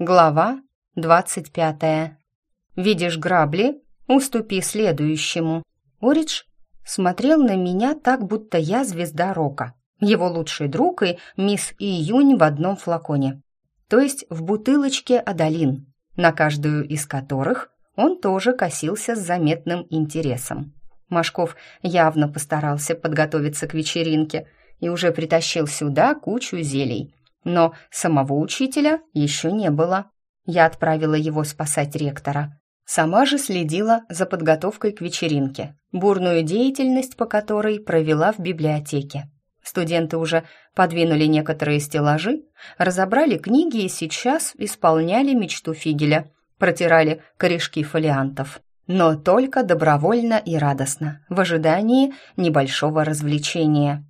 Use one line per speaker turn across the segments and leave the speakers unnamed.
Глава двадцать пятая. «Видишь грабли? Уступи следующему». Оридж смотрел на меня так, будто я звезда рока. Его лучший друг и мисс Июнь в одном флаконе. То есть в бутылочке Адалин, на каждую из которых он тоже косился с заметным интересом. Машков явно постарался подготовиться к вечеринке и уже притащил сюда кучу зелий – но самого учителя еще не было. Я отправила его спасать ректора. Сама же следила за подготовкой к вечеринке, бурную деятельность по которой провела в библиотеке. Студенты уже подвинули некоторые стеллажи, разобрали книги и сейчас исполняли мечту Фигеля, протирали корешки фолиантов. Но только добровольно и радостно, в ожидании небольшого развлечения.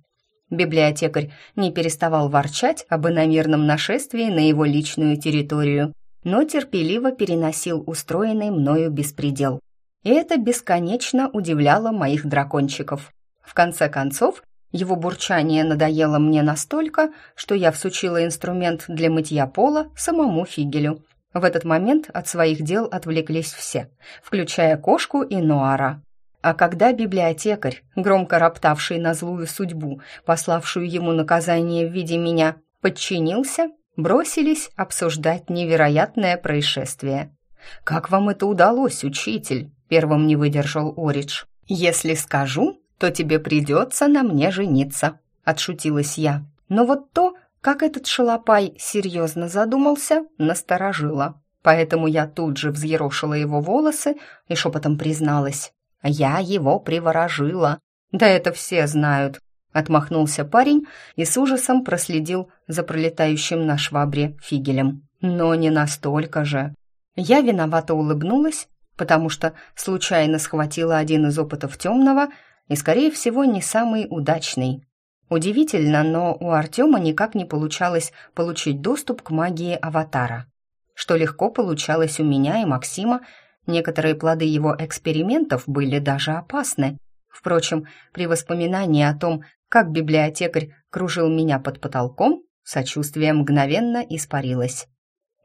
Библиотекарь не переставал ворчать об иномерном нашествии на его личную территорию, но терпеливо переносил устроенный мною беспредел. И это бесконечно удивляло моих дракончиков. В конце концов, его бурчание надоело мне настолько, что я всучила инструмент для мытья пола самому Фигелю. В этот момент от своих дел отвлеклись все, включая кошку и Нуара. А когда библиотекарь, громко роптавший на злую судьбу, пославшую ему наказание в виде меня, подчинился, бросились обсуждать невероятное происшествие. «Как вам это удалось, учитель?» — первым не выдержал Оридж. «Если скажу, то тебе придется на мне жениться», — отшутилась я. Но вот то, как этот шалопай серьезно задумался, насторожило. Поэтому я тут же взъерошила его волосы и шепотом призналась. Я его приворожила. Да это все знают. Отмахнулся парень и с ужасом проследил за пролетающим на швабре фигелем. Но не настолько же. Я виновато улыбнулась, потому что случайно схватила один из опытов темного и, скорее всего, не самый удачный. Удивительно, но у Артема никак не получалось получить доступ к магии аватара. Что легко получалось у меня и Максима, Некоторые плоды его экспериментов были даже опасны. Впрочем, при воспоминании о том, как библиотекарь кружил меня под потолком, сочувствие мгновенно испарилось.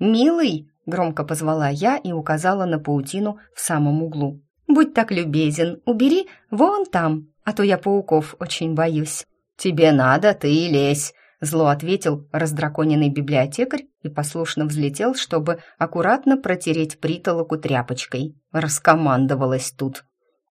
«Милый!» — громко позвала я и указала на паутину в самом углу. «Будь так любезен, убери вон там, а то я пауков очень боюсь». «Тебе надо, ты и лезь!» Зло ответил раздраконенный библиотекарь и послушно взлетел, чтобы аккуратно протереть притолоку тряпочкой. Раскомандовалась тут.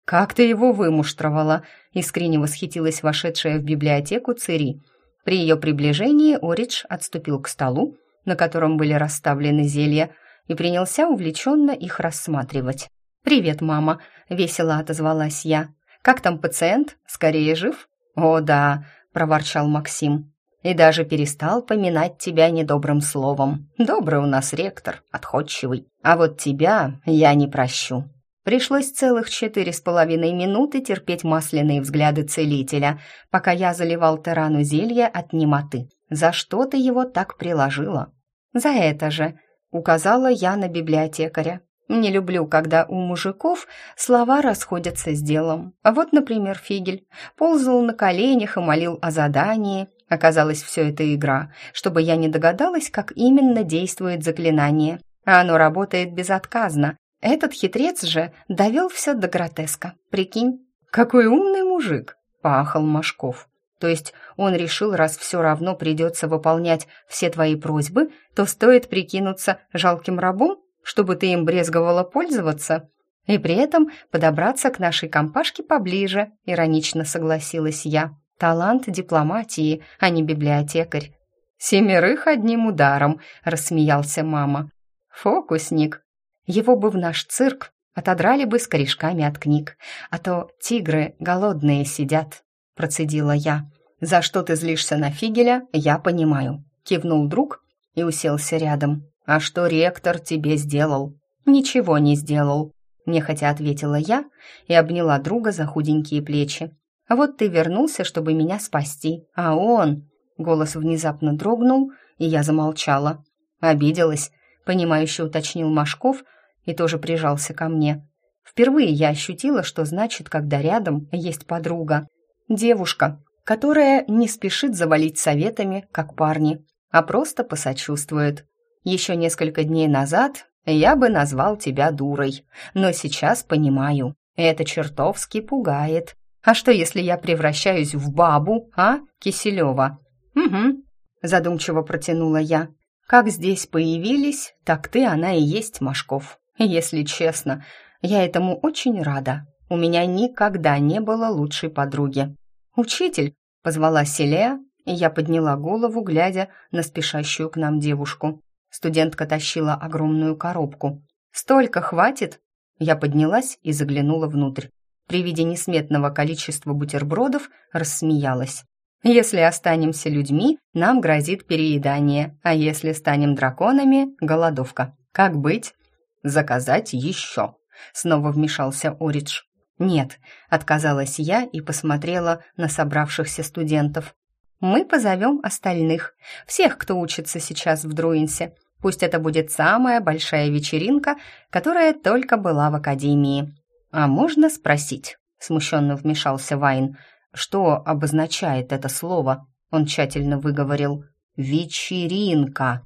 «Как ты его вымуштровала?» — искренне восхитилась вошедшая в библиотеку Цири. При ее приближении Оридж отступил к столу, на котором были расставлены зелья, и принялся увлеченно их рассматривать. «Привет, мама!» — весело отозвалась я. «Как там пациент? Скорее жив?» «О, да!» — проворчал Максим и даже перестал поминать тебя недобрым словом. Добрый у нас ректор, отходчивый. А вот тебя я не прощу». Пришлось целых четыре с половиной минуты терпеть масляные взгляды целителя, пока я заливал Тарану зелье от немоты. «За что ты его так приложила?» «За это же», — указала я на библиотекаря. «Не люблю, когда у мужиков слова расходятся с делом. Вот, например, Фигель ползал на коленях и молил о задании, Оказалось, все это игра, чтобы я не догадалась, как именно действует заклинание. А оно работает безотказно. Этот хитрец же довел все до гротеска. Прикинь, какой умный мужик, пахал Машков. То есть он решил, раз все равно придется выполнять все твои просьбы, то стоит прикинуться жалким рабом, чтобы ты им брезговала пользоваться, и при этом подобраться к нашей компашке поближе, иронично согласилась я. Талант дипломатии, а не библиотекарь. «Семерых одним ударом», — рассмеялся мама. «Фокусник. Его бы в наш цирк отодрали бы с корешками от книг, а то тигры голодные сидят», — процедила я. «За что ты злишься на Фигеля, я понимаю», — кивнул друг и уселся рядом. «А что ректор тебе сделал?» «Ничего не сделал», — нехотя ответила я и обняла друга за худенькие плечи. А вот ты вернулся, чтобы меня спасти, а он...» Голос внезапно дрогнул, и я замолчала. «Обиделась», — понимающе уточнил Машков и тоже прижался ко мне. Впервые я ощутила, что значит, когда рядом есть подруга. Девушка, которая не спешит завалить советами, как парни, а просто посочувствует. Еще несколько дней назад я бы назвал тебя дурой, но сейчас понимаю, это чертовски пугает. А что, если я превращаюсь в бабу, а, Киселева? Угу, задумчиво протянула я. Как здесь появились, так ты она и есть, Машков. Если честно, я этому очень рада. У меня никогда не было лучшей подруги. «Учитель!» — позвала Селея, и я подняла голову, глядя на спешащую к нам девушку. Студентка тащила огромную коробку. «Столько хватит?» Я поднялась и заглянула внутрь. При виде несметного количества бутербродов рассмеялась. «Если останемся людьми, нам грозит переедание, а если станем драконами — голодовка. Как быть?» «Заказать еще», — снова вмешался Оридж. «Нет», — отказалась я и посмотрела на собравшихся студентов. «Мы позовем остальных, всех, кто учится сейчас в Друинсе. Пусть это будет самая большая вечеринка, которая только была в академии. А можно спросить, смущенно вмешался Вайн, что обозначает это слово? Он тщательно выговорил «вечеринка».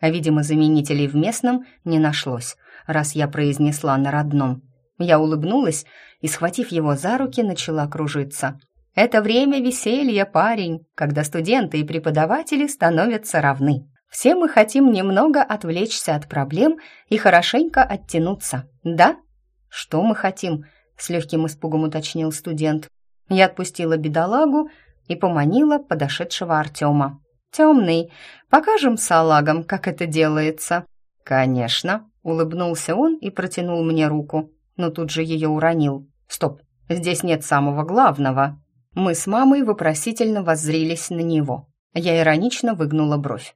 А, видимо, заменителей в местном не нашлось, раз я произнесла на родном. Я улыбнулась и, схватив его за руки, начала кружиться. «Это время веселья, парень, когда студенты и преподаватели становятся равны. Все мы хотим немного отвлечься от проблем и хорошенько оттянуться, да? Что мы хотим? С легким испугом уточнил студент. Я отпустила бедолагу и поманила подошедшего Артема. «Темный, покажем салагам, как это делается». «Конечно», — улыбнулся он и протянул мне руку, но тут же ее уронил. «Стоп, здесь нет самого главного». Мы с мамой вопросительно воззрились на него. Я иронично выгнула бровь.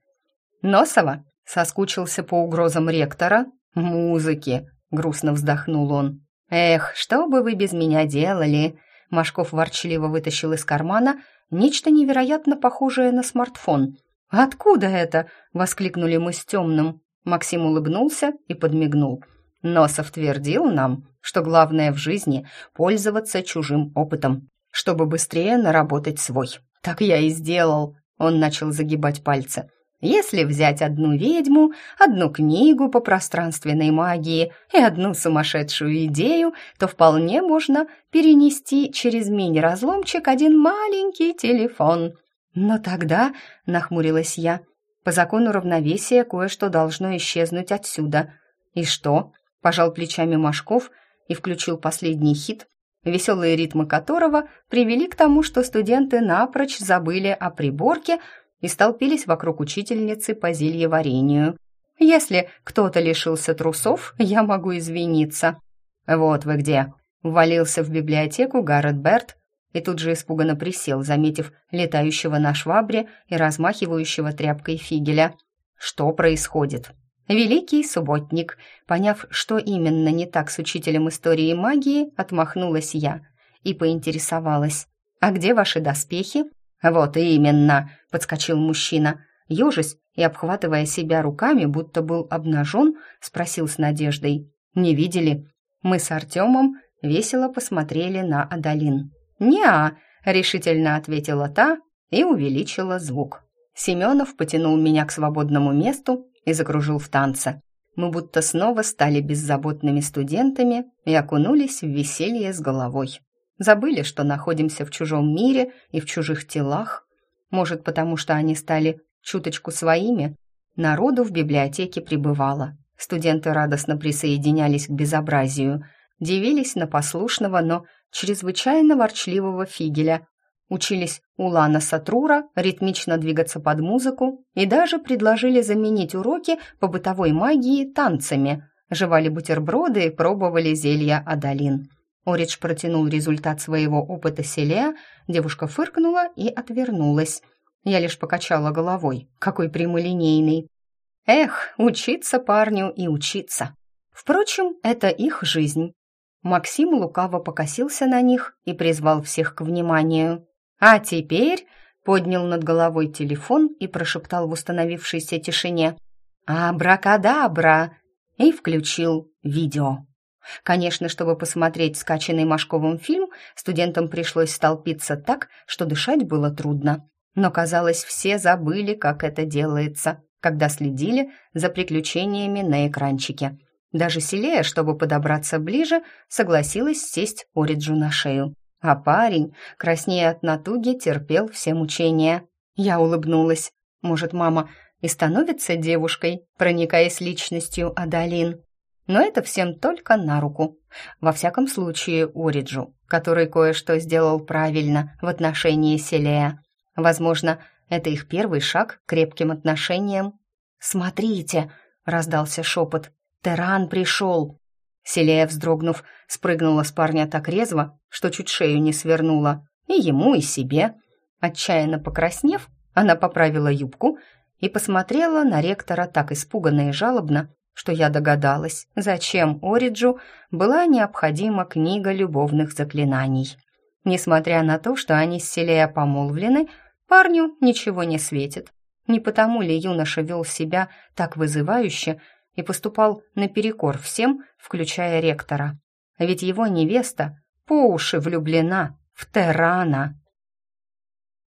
Носова соскучился по угрозам ректора. Музыки, грустно вздохнул он. Эх, что бы вы без меня делали? Машков ворчливо вытащил из кармана нечто невероятно похожее на смартфон. «Откуда это?» — воскликнули мы с темным. Максим улыбнулся и подмигнул. Носов твердил нам, что главное в жизни — пользоваться чужим опытом, чтобы быстрее наработать свой. Так я и сделал. Он начал загибать пальцы. Если взять одну ведьму, одну книгу по пространственной магии и одну сумасшедшую идею, то вполне можно перенести через мини-разломчик один маленький телефон. Но тогда, нахмурилась я, по закону равновесия кое-что должно исчезнуть отсюда. И что? Пожал плечами Машков и включил последний хит, веселые ритмы которого привели к тому, что студенты напрочь забыли о приборке, и столпились вокруг учительницы по зельеварению. «Если кто-то лишился трусов, я могу извиниться». «Вот вы где!» — ввалился в библиотеку Гаррет Берт и тут же испуганно присел, заметив летающего на швабре и размахивающего тряпкой фигеля. «Что происходит?» Великий субботник, поняв, что именно не так с учителем истории магии, отмахнулась я и поинтересовалась. «А где ваши доспехи?» «Вот именно!» — подскочил мужчина. Ёжись и, обхватывая себя руками, будто был обнажен, спросил с надеждой. «Не Мы с Артемом весело посмотрели на Адалин. «Не-а!» — решительно ответила та и увеличила звук. Семенов потянул меня к свободному месту и закружил в танце. Мы будто снова стали беззаботными студентами и окунулись в веселье с головой. Забыли, что находимся в чужом мире и в чужих телах. Может, потому что они стали чуточку своими? Народу в библиотеке прибывало. Студенты радостно присоединялись к безобразию, дивились на послушного, но чрезвычайно ворчливого фигеля, учились у Лана Сатрура ритмично двигаться под музыку и даже предложили заменить уроки по бытовой магии танцами, жевали бутерброды и пробовали зелья Адалин. Оридж протянул результат своего опыта селе, девушка фыркнула и отвернулась. Я лишь покачала головой. Какой прямолинейный. Эх, учиться парню и учиться. Впрочем, это их жизнь. Максим лукаво покосился на них и призвал всех к вниманию. А теперь поднял над головой телефон и прошептал в установившейся тишине «Абракадабра!» и включил видео. Конечно, чтобы посмотреть скачанный Машковым фильм, студентам пришлось столпиться так, что дышать было трудно. Но, казалось, все забыли, как это делается. когда следили за приключениями на экранчике. Даже Селея, чтобы подобраться ближе, согласилась сесть Ориджу на шею. А парень, краснея от натуги, терпел все мучения. Я улыбнулась. Может, мама и становится девушкой, проникаясь личностью Адалин. Но это всем только на руку. Во всяком случае, Ориджу, который кое-что сделал правильно в отношении Селея. Возможно, это их первый шаг к крепким отношениям. «Смотрите!» — раздался шепот. «Теран пришел!» Селея, вздрогнув, спрыгнула с парня так резво, что чуть шею не свернула. И ему, и себе. Отчаянно покраснев, она поправила юбку и посмотрела на ректора так испуганно и жалобно, что я догадалась, зачем Ориджу была необходима книга любовных заклинаний. Несмотря на то, что они с Селея помолвлены, парню ничего не светит. Не потому ли юноша вел себя так вызывающе и поступал наперекор всем, включая ректора? Ведь его невеста по уши влюблена в Терана.